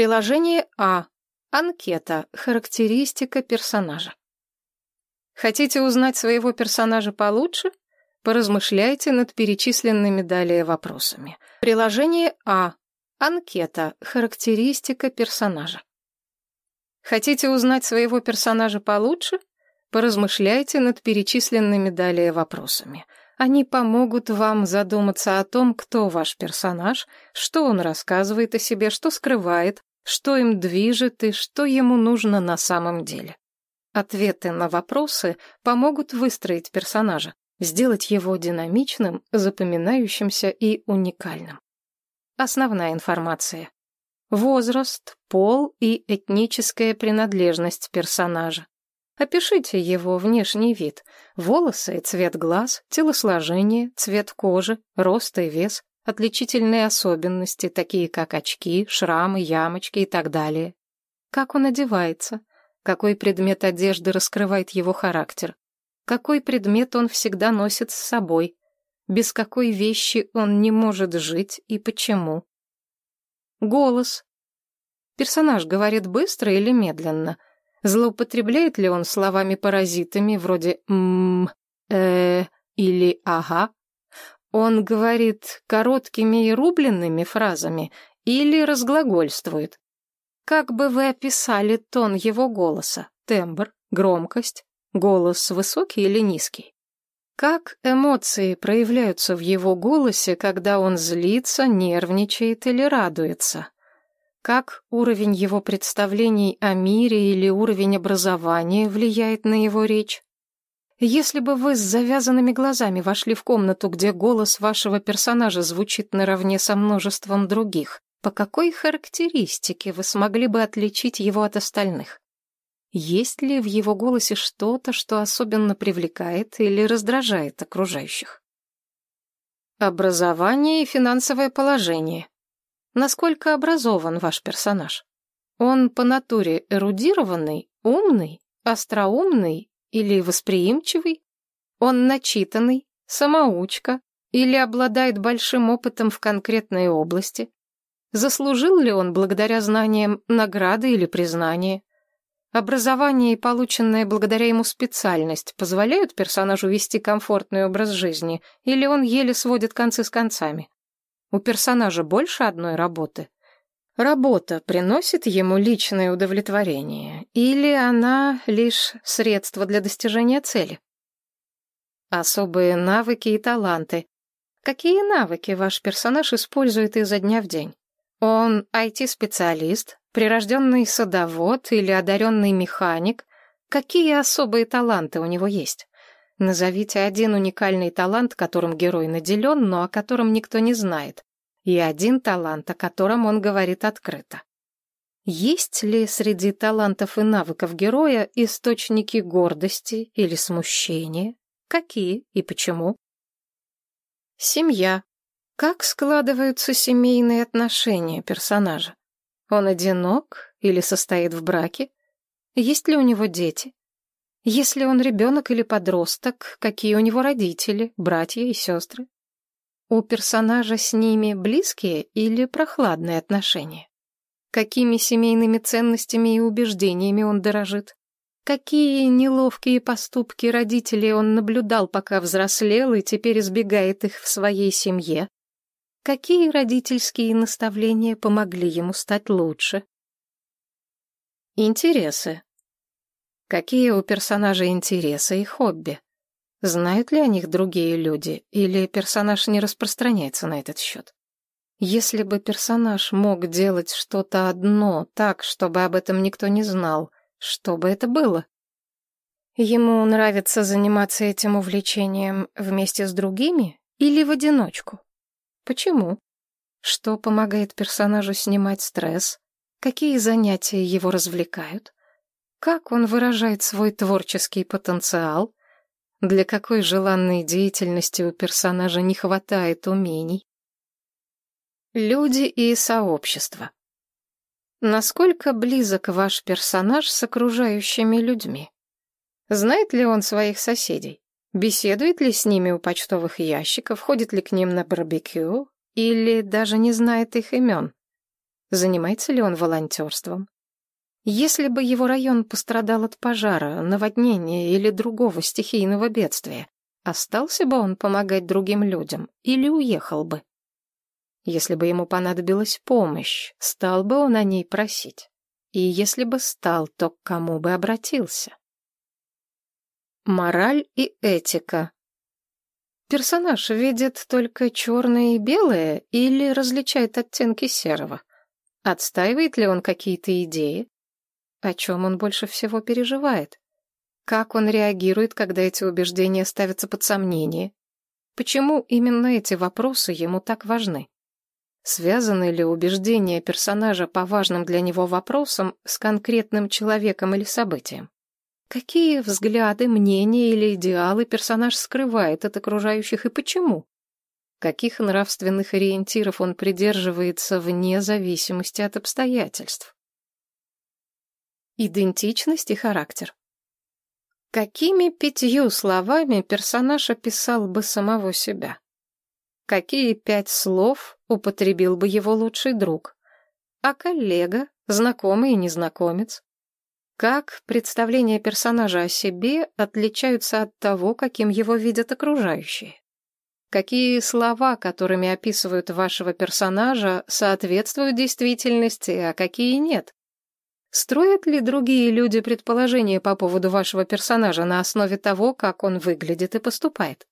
Приложение А. Анкета. Характеристика персонажа. Хотите узнать своего персонажа получше? Поразмышляйте над перечисленными далее вопросами. Приложение А. Анкета. Характеристика персонажа. Хотите узнать своего персонажа получше? Поразмышляйте над перечисленными далее вопросами. Они помогут вам задуматься о том, кто ваш персонаж, что он рассказывает о себе, что скрывает, что им движет и что ему нужно на самом деле. Ответы на вопросы помогут выстроить персонажа, сделать его динамичным, запоминающимся и уникальным. Основная информация. Возраст, пол и этническая принадлежность персонажа. Опишите его внешний вид. Волосы и цвет глаз, телосложение, цвет кожи, рост и вес, отличительные особенности, такие как очки, шрамы, ямочки и так далее. Как он одевается, какой предмет одежды раскрывает его характер, какой предмет он всегда носит с собой, без какой вещи он не может жить и почему. Голос. Персонаж говорит быстро или медленно – Злоупотребляет ли он словами-паразитами вроде «мм», «э» или «ага»? Он говорит короткими и рубленными фразами или разглагольствует? Как бы вы описали тон его голоса? Тембр, громкость, голос высокий или низкий? Как эмоции проявляются в его голосе, когда он злится, нервничает или радуется? Как уровень его представлений о мире или уровень образования влияет на его речь? Если бы вы с завязанными глазами вошли в комнату, где голос вашего персонажа звучит наравне со множеством других, по какой характеристике вы смогли бы отличить его от остальных? Есть ли в его голосе что-то, что особенно привлекает или раздражает окружающих? Образование и финансовое положение. Насколько образован ваш персонаж? Он по натуре эрудированный, умный, остроумный или восприимчивый? Он начитанный, самоучка или обладает большим опытом в конкретной области? Заслужил ли он благодаря знаниям награды или признания? Образование и полученная благодаря ему специальность позволяют персонажу вести комфортный образ жизни, или он еле сводит концы с концами? У персонажа больше одной работы. Работа приносит ему личное удовлетворение, или она лишь средство для достижения цели? Особые навыки и таланты. Какие навыки ваш персонаж использует изо дня в день? Он IT-специалист, прирожденный садовод или одаренный механик? Какие особые таланты у него есть? Назовите один уникальный талант, которым герой наделен, но о котором никто не знает, и один талант, о котором он говорит открыто. Есть ли среди талантов и навыков героя источники гордости или смущения? Какие и почему? Семья. Как складываются семейные отношения персонажа? Он одинок или состоит в браке? Есть ли у него дети? Если он ребенок или подросток, какие у него родители, братья и сестры? У персонажа с ними близкие или прохладные отношения? Какими семейными ценностями и убеждениями он дорожит? Какие неловкие поступки родителей он наблюдал, пока взрослел и теперь избегает их в своей семье? Какие родительские наставления помогли ему стать лучше? Интересы. Какие у персонажа интересы и хобби? Знают ли о них другие люди, или персонаж не распространяется на этот счет? Если бы персонаж мог делать что-то одно так, чтобы об этом никто не знал, что бы это было? Ему нравится заниматься этим увлечением вместе с другими или в одиночку? Почему? Что помогает персонажу снимать стресс? Какие занятия его развлекают? Как он выражает свой творческий потенциал? Для какой желанной деятельности у персонажа не хватает умений? Люди и сообщество. Насколько близок ваш персонаж с окружающими людьми? Знает ли он своих соседей? Беседует ли с ними у почтовых ящиков? Ходит ли к ним на барбекю? Или даже не знает их имен? Занимается ли он волонтерством? Если бы его район пострадал от пожара, наводнения или другого стихийного бедствия, остался бы он помогать другим людям или уехал бы? Если бы ему понадобилась помощь, стал бы он о ней просить? И если бы стал, то к кому бы обратился? Мораль и этика. Персонаж видит только черное и белое или различает оттенки серого? Отстаивает ли он какие-то идеи? О чем он больше всего переживает? Как он реагирует, когда эти убеждения ставятся под сомнение? Почему именно эти вопросы ему так важны? Связаны ли убеждения персонажа по важным для него вопросам с конкретным человеком или событием? Какие взгляды, мнения или идеалы персонаж скрывает от окружающих и почему? Каких нравственных ориентиров он придерживается вне зависимости от обстоятельств? Идентичность и характер. Какими пятью словами персонаж описал бы самого себя? Какие пять слов употребил бы его лучший друг? А коллега, знакомый и незнакомец? Как представления персонажа о себе отличаются от того, каким его видят окружающие? Какие слова, которыми описывают вашего персонажа, соответствуют действительности, а какие нет? Строят ли другие люди предположения по поводу вашего персонажа на основе того, как он выглядит и поступает?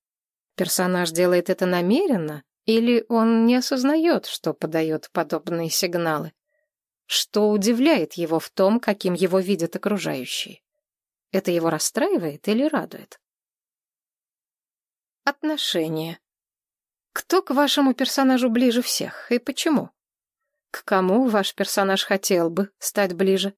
Персонаж делает это намеренно, или он не осознает, что подает подобные сигналы? Что удивляет его в том, каким его видят окружающие? Это его расстраивает или радует? Отношения. Кто к вашему персонажу ближе всех и почему? К кому ваш персонаж хотел бы стать ближе?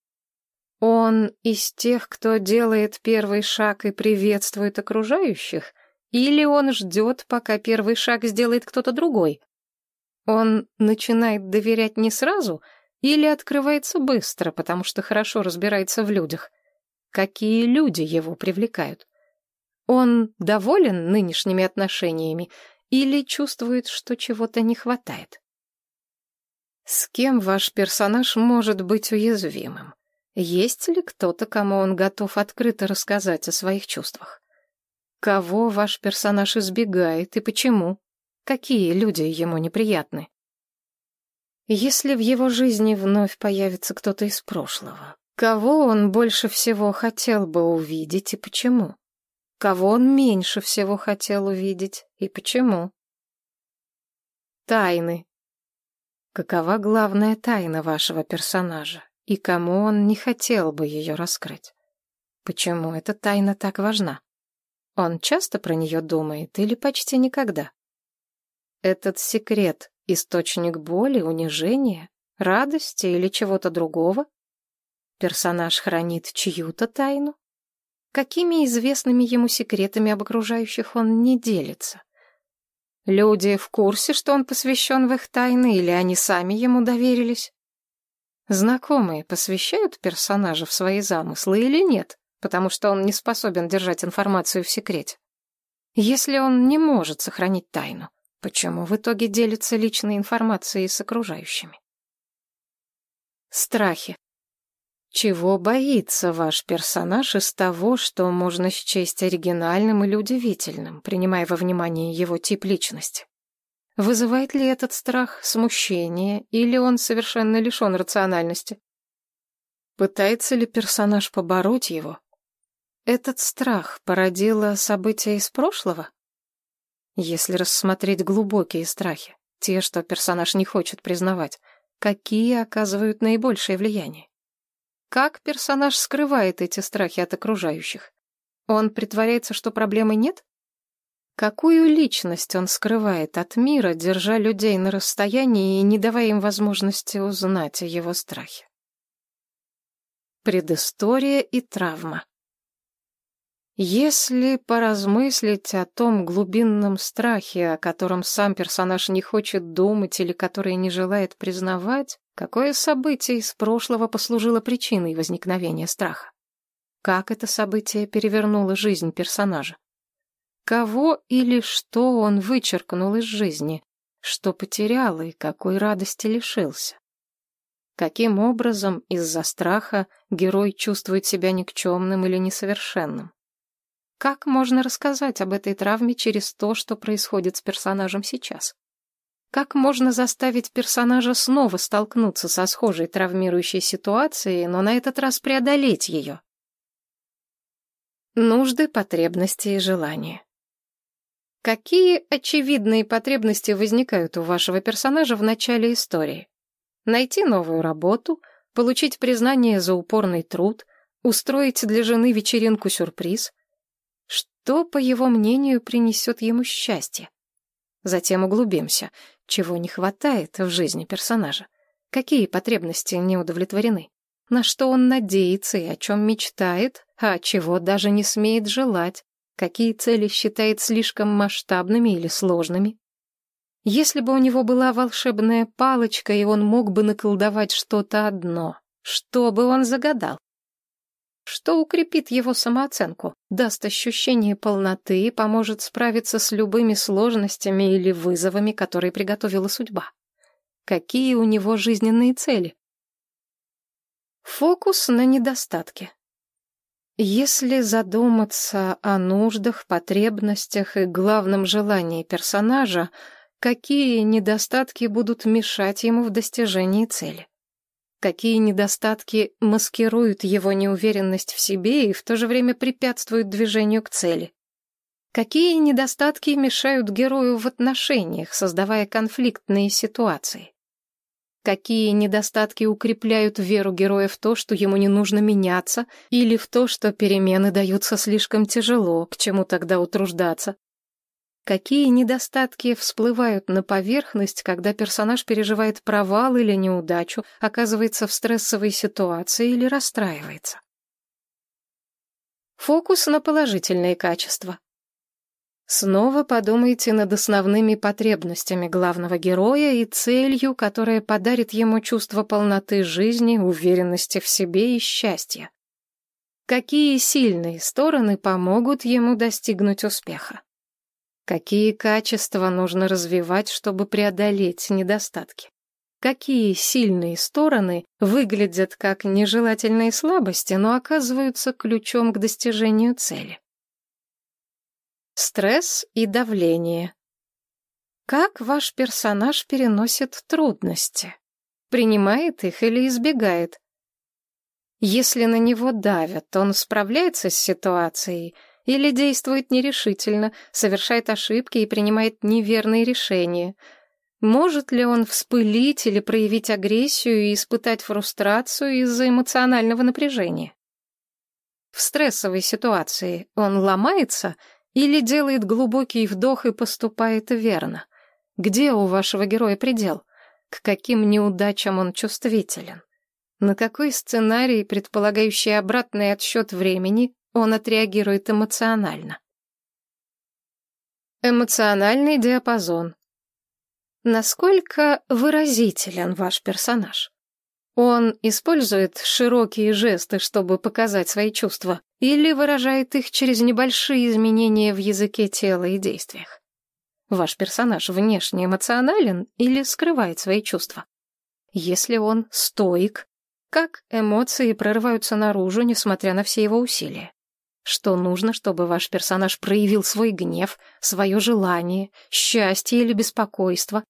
Он из тех, кто делает первый шаг и приветствует окружающих, или он ждет, пока первый шаг сделает кто-то другой? Он начинает доверять не сразу или открывается быстро, потому что хорошо разбирается в людях? Какие люди его привлекают? Он доволен нынешними отношениями или чувствует, что чего-то не хватает? С кем ваш персонаж может быть уязвимым? Есть ли кто-то, кому он готов открыто рассказать о своих чувствах? Кого ваш персонаж избегает и почему? Какие люди ему неприятны? Если в его жизни вновь появится кто-то из прошлого, кого он больше всего хотел бы увидеть и почему? Кого он меньше всего хотел увидеть и почему? Тайны, Какова главная тайна вашего персонажа, и кому он не хотел бы ее раскрыть? Почему эта тайна так важна? Он часто про нее думает или почти никогда? Этот секрет — источник боли, унижения, радости или чего-то другого? Персонаж хранит чью-то тайну? Какими известными ему секретами об окружающих он не делится? Люди в курсе, что он посвящен в их тайны, или они сами ему доверились? Знакомые посвящают персонажа в свои замыслы или нет, потому что он не способен держать информацию в секрете? Если он не может сохранить тайну, почему в итоге делится личной информацией с окружающими? Страхи. Чего боится ваш персонаж из того, что можно счесть оригинальным или удивительным, принимая во внимание его тип личности? Вызывает ли этот страх смущение, или он совершенно лишен рациональности? Пытается ли персонаж побороть его? Этот страх породило события из прошлого? Если рассмотреть глубокие страхи, те, что персонаж не хочет признавать, какие оказывают наибольшее влияние? Как персонаж скрывает эти страхи от окружающих? Он притворяется, что проблемы нет? Какую личность он скрывает от мира, держа людей на расстоянии и не давая им возможности узнать о его страхе? Предыстория и травма. Если поразмыслить о том глубинном страхе, о котором сам персонаж не хочет думать или который не желает признавать, какое событие из прошлого послужило причиной возникновения страха? Как это событие перевернуло жизнь персонажа? Кого или что он вычеркнул из жизни, что потерял и какой радости лишился? Каким образом из-за страха герой чувствует себя никчемным или несовершенным? Как можно рассказать об этой травме через то, что происходит с персонажем сейчас? Как можно заставить персонажа снова столкнуться со схожей травмирующей ситуацией, но на этот раз преодолеть ее? Нужды, потребности и желания. Какие очевидные потребности возникают у вашего персонажа в начале истории? Найти новую работу, получить признание за упорный труд, устроить для жены вечеринку-сюрприз. Что, по его мнению, принесет ему счастье? Затем углубимся. Чего не хватает в жизни персонажа? Какие потребности не удовлетворены? На что он надеется и о чем мечтает, а чего даже не смеет желать? Какие цели считает слишком масштабными или сложными? Если бы у него была волшебная палочка, и он мог бы наколдовать что-то одно, что бы он загадал? Что укрепит его самооценку, даст ощущение полноты и поможет справиться с любыми сложностями или вызовами, которые приготовила судьба? Какие у него жизненные цели? Фокус на недостатке. Если задуматься о нуждах, потребностях и главном желании персонажа, какие недостатки будут мешать ему в достижении цели? Какие недостатки маскируют его неуверенность в себе и в то же время препятствуют движению к цели? Какие недостатки мешают герою в отношениях, создавая конфликтные ситуации? Какие недостатки укрепляют веру героя в то, что ему не нужно меняться, или в то, что перемены даются слишком тяжело, к чему тогда утруждаться? Какие недостатки всплывают на поверхность, когда персонаж переживает провал или неудачу, оказывается в стрессовой ситуации или расстраивается? Фокус на положительные качества. Снова подумайте над основными потребностями главного героя и целью, которая подарит ему чувство полноты жизни, уверенности в себе и счастья. Какие сильные стороны помогут ему достигнуть успеха? Какие качества нужно развивать, чтобы преодолеть недостатки? Какие сильные стороны выглядят как нежелательные слабости, но оказываются ключом к достижению цели? Стресс и давление. Как ваш персонаж переносит трудности? Принимает их или избегает? Если на него давят, он справляется с ситуацией или действует нерешительно, совершает ошибки и принимает неверные решения? Может ли он вспылить или проявить агрессию и испытать фрустрацию из-за эмоционального напряжения? В стрессовой ситуации он ломается – или делает глубокий вдох и поступает верно? Где у вашего героя предел? К каким неудачам он чувствителен? На какой сценарий, предполагающий обратный отсчет времени, он отреагирует эмоционально? Эмоциональный диапазон. Насколько выразителен ваш персонаж? Он использует широкие жесты, чтобы показать свои чувства, или выражает их через небольшие изменения в языке тела и действиях. Ваш персонаж внешне эмоционален или скрывает свои чувства? Если он стоик, как эмоции прорываются наружу, несмотря на все его усилия? Что нужно, чтобы ваш персонаж проявил свой гнев, свое желание, счастье или беспокойство?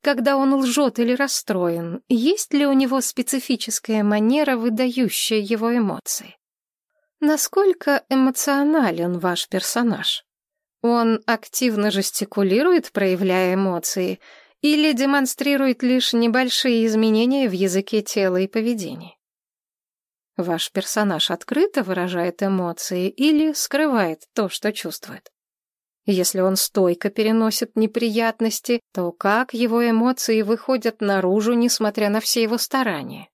Когда он лжет или расстроен, есть ли у него специфическая манера, выдающая его эмоции? Насколько эмоционален ваш персонаж? Он активно жестикулирует, проявляя эмоции, или демонстрирует лишь небольшие изменения в языке тела и поведении? Ваш персонаж открыто выражает эмоции или скрывает то, что чувствует? Если он стойко переносит неприятности, то как его эмоции выходят наружу, несмотря на все его старания?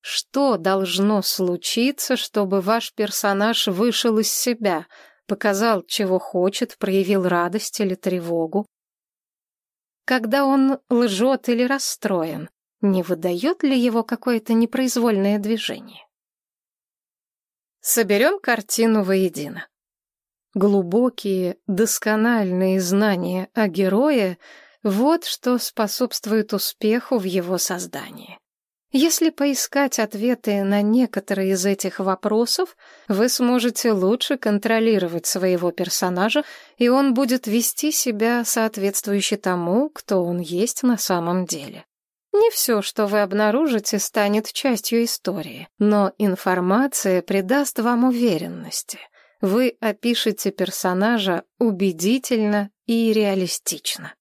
Что должно случиться, чтобы ваш персонаж вышел из себя, показал, чего хочет, проявил радость или тревогу? Когда он лжет или расстроен, не выдает ли его какое-то непроизвольное движение? Соберем картину воедино. Глубокие, доскональные знания о герое — вот что способствует успеху в его создании. Если поискать ответы на некоторые из этих вопросов, вы сможете лучше контролировать своего персонажа, и он будет вести себя соответствующе тому, кто он есть на самом деле. Не все, что вы обнаружите, станет частью истории, но информация придаст вам уверенности. Вы опишете персонажа убедительно и реалистично.